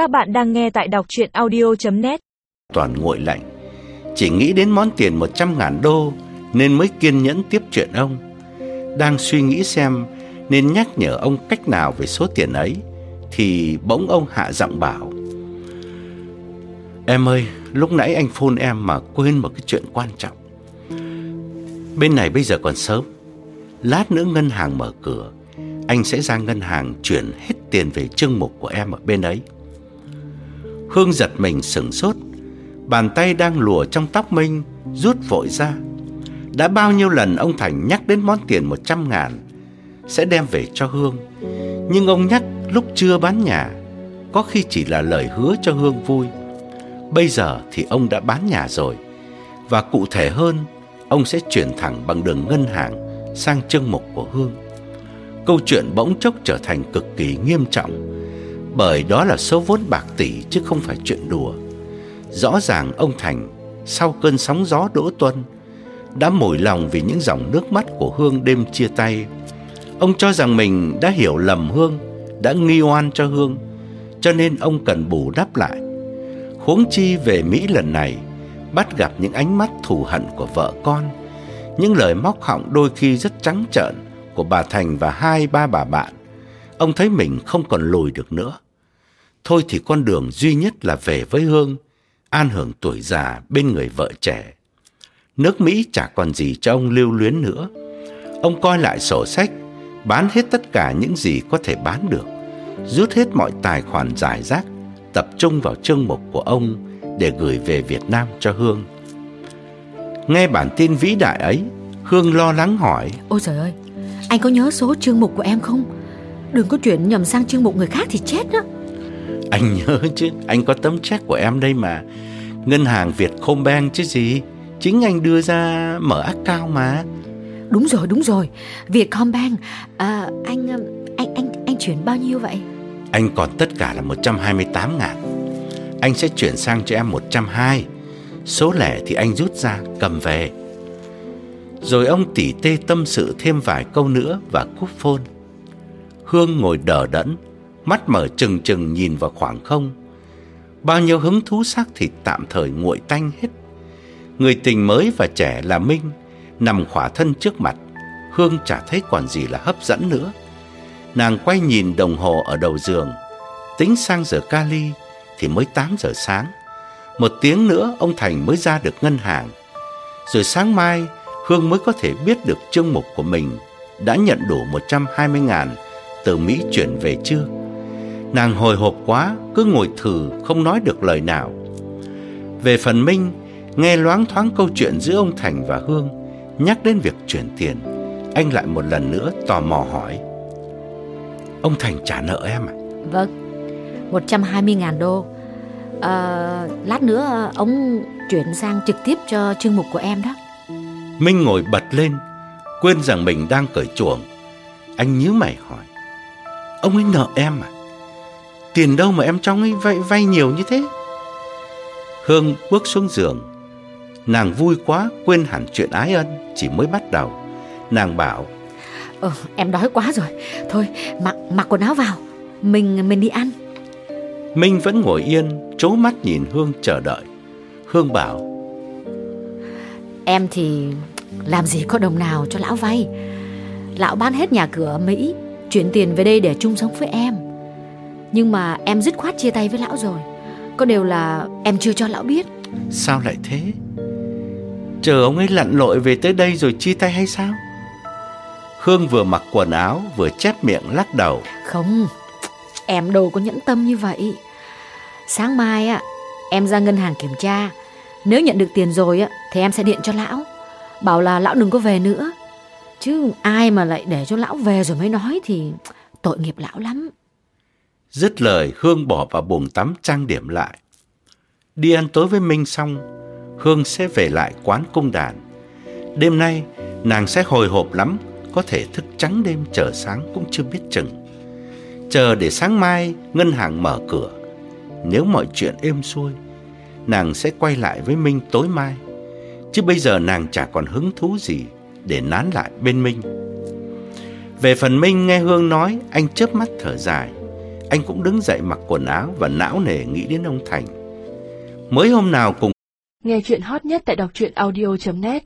Các bạn đang nghe tại đọc chuyện audio.net Toàn nguội lạnh. Chỉ nghĩ đến món tiền 100 ngàn đô Nên mới kiên nhẫn tiếp chuyện ông. Đang suy nghĩ xem Nên nhắc nhở ông cách nào về số tiền ấy, Thì bỗng ông hạ giọng bảo, Em ơi, Lúc nãy anh phone em mà quên một cái chuyện quan trọng. Bên này bây giờ còn sớm. Lát nữa ngân hàng mở cửa, Anh sẽ ra ngân hàng chuyển hết tiền về chương mục của em ở bên ấy. Hương giật mình sửng sốt. Bàn tay đang lùa trong tóc Minh, Rút vội ra. Đã bao nhiêu lần ông Thành nhắc đến món tiền 100 ngàn, Sẽ đem về cho Hương. Nhưng ông nhắc lúc chưa bán nhà, Có khi chỉ là lời hứa cho Hương vui. Bây giờ thì ông đã bán nhà rồi, Và cụ thể hơn, Ông sẽ chuyển thẳng bằng đường ngân hàng Sang chương mục của Hương. Câu chuyện bỗng chốc trở thành cực kỳ nghiêm trọng bởi đó là số vốn bạc tỷ chứ không phải chuyện đùa. Rõ ràng ông Thành sau cơn sóng gió đỗ tuân đã mỏi lòng vì những dòng nước mắt của Hương đêm chia tay. Ông cho rằng mình đã hiểu lầm Hương, đã nghi oan cho Hương, cho nên ông cần bù đắp lại. Huống chi về Mỹ lần này, bắt gặp những ánh mắt thù hận của vợ con, những lời móc họng đôi khi rất trắng trợn của bà Thành và hai ba bà bạn ông thấy mình không còn lùi được nữa. Thôi thì con đường duy nhất là về với Hương, an hưởng tuổi già bên người vợ trẻ. Nước Mỹ chả còn gì cho ông lưu luyến nữa. Ông coi lại sổ sách, bán hết tất cả những gì có thể bán được, rút hết mọi tài khoản giải rác, tập trung vào chương mục của ông để gửi về Việt Nam cho Hương. Nghe bản tin vĩ đại ấy, Hương lo lắng hỏi Ôi trời ơi, anh có nhớ số chương mục của em không? Đừng có chuyển nhầm sang chương mục người khác thì chết đó. Anh nhớ chứ Anh có tấm check của em đây mà. Ngân hàng Việt Combank chứ gì? Chính anh đưa ra mở account mà. Đúng rồi đúng rồi. Vietcombank à, anh, anh anh anh chuyển bao nhiêu vậy? Anh còn tất cả là 128 ngàn. Anh sẽ chuyển sang cho em 120 Số lẻ thì anh rút ra cầm về. Rồi ông tỉ tê tâm sự thêm vài câu nữa và cúp phone Hương ngồi đờ đẫn, mắt mở trừng trừng nhìn vào khoảng không. Bao nhiêu hứng thú xác thịt tạm thời nguội tanh hết. Người tình mới và trẻ là Minh, nằm khỏa thân trước mặt, Hương chả thấy còn gì là hấp dẫn nữa. Nàng quay nhìn đồng hồ ở đầu giường, tính sang giờ kali thì mới 8 giờ sáng. Một tiếng nữa ông Thành mới ra được ngân hàng. Rồi sáng mai Hương mới có thể biết được chương mục của mình đã nhận đủ 120 ngàn từ Mỹ chuyển về chưa. Nàng hồi hộp quá, cứ ngồi thử không nói được lời nào. Về phần Minh, nghe loáng thoáng câu chuyện giữa ông Thành và Hương, nhắc đến việc chuyển tiền, anh lại một lần nữa tò mò hỏi. Ông Thành trả nợ em à? Vâng, 120 ngàn đô. À, lát nữa ông chuyển sang trực tiếp cho chương mục của em đó. Minh ngồi bật lên, quên rằng mình đang cởi chuồng. Anh nhíu mày hỏi. Ông ấy nợ em à? Tiền đâu mà em cho ông ấy vay, vay nhiều như thế? Hương bước xuống giường. Nàng vui quá, quên hẳn chuyện ái ân, chỉ mới bắt đầu. Nàng bảo, Ờ, em đói quá rồi. Thôi, mặc mặc quần áo vào. Mình mình đi ăn. Minh vẫn ngồi yên, trố mắt nhìn Hương chờ đợi. Hương bảo, Em thì làm gì có đồng nào cho lão vay. Lão bán hết nhà cửa ở Mỹ chuyển tiền về đây để chung sống với em. Nhưng mà em dứt khoát chia tay với lão rồi. Có điều là em chưa cho lão biết. Sao lại thế? Chờ ông ấy lặn lội về tới đây rồi chia tay hay sao? Hương vừa mặc quần áo vừa chép miệng lắc đầu. Không Em đâu có nhẫn tâm như vậy. Sáng mai á Em ra ngân hàng kiểm tra. Nếu nhận được tiền rồi á Thì em sẽ điện cho lão. Bảo là lão đừng có về nữa Chứ ai mà lại để cho lão về rồi mới nói thì tội nghiệp lão lắm. Dứt lời Hương bỏ vào buồng tắm trang điểm lại. Đi ăn tối với Minh xong, Hương sẽ về lại quán cung đàn. Đêm nay, nàng sẽ hồi hộp lắm, có thể thức trắng đêm chờ sáng cũng chưa biết chừng. Chờ để sáng mai ngân hàng mở cửa. Nếu mọi chuyện êm xuôi, nàng sẽ quay lại với Minh tối mai. Chứ bây giờ nàng chả còn hứng thú gì để nán lại bên Minh. Về phần Minh nghe Hương nói, anh chớp mắt thở dài. anh cũng đứng dậy mặc quần áo và não nề nghĩ đến ông Thành. Mới hôm nào cùng Nghe chuyện hot nhất tại đọc truyện audio.net